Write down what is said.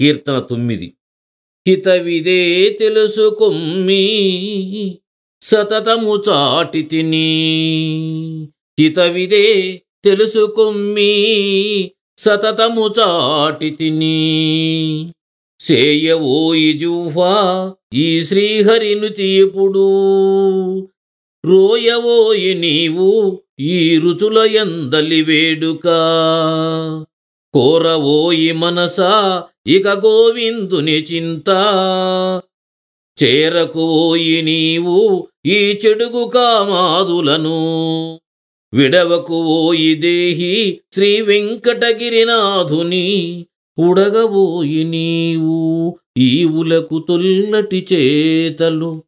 కీర్తన తొమ్మిది. హితవిదే తెలుసుకొమ్మి సతతము చాటి తిని. హితవిదే తెలుసుకొమ్మి సతతము చాటి తిని. సేయవో జుహ్వా ఈ శ్రీహరిను తీపుడు. రోయవోయి నీవు ఈ రుచుల ఎందలి వేడుక. కోరవోయి మనసా ఇక గోవిందుని చింత. చేరకువోయి నీవు ఈ చెడుగు కామాదులను. విడవకువోయి దేహి శ్రీ వెంకటగిరినాథుని. ఉడగబోయి నీవు ఈవులకు తొల్లటి చేతలు.